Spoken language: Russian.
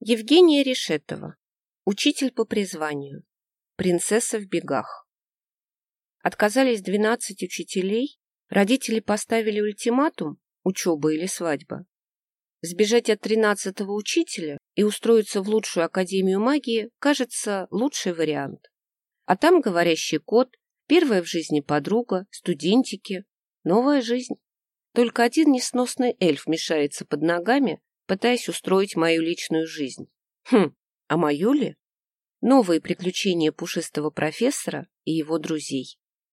Евгения Решетова. Учитель по призванию. Принцесса в бегах. Отказались 12 учителей, родители поставили ультиматум учеба или свадьба. Сбежать от тринадцатого учителя и устроиться в лучшую академию магии кажется лучший вариант. А там говорящий кот, первая в жизни подруга, студентики, новая жизнь. Только один несносный эльф мешается под ногами, пытаясь устроить мою личную жизнь. Хм, а мою ли? Новые приключения пушистого профессора и его друзей.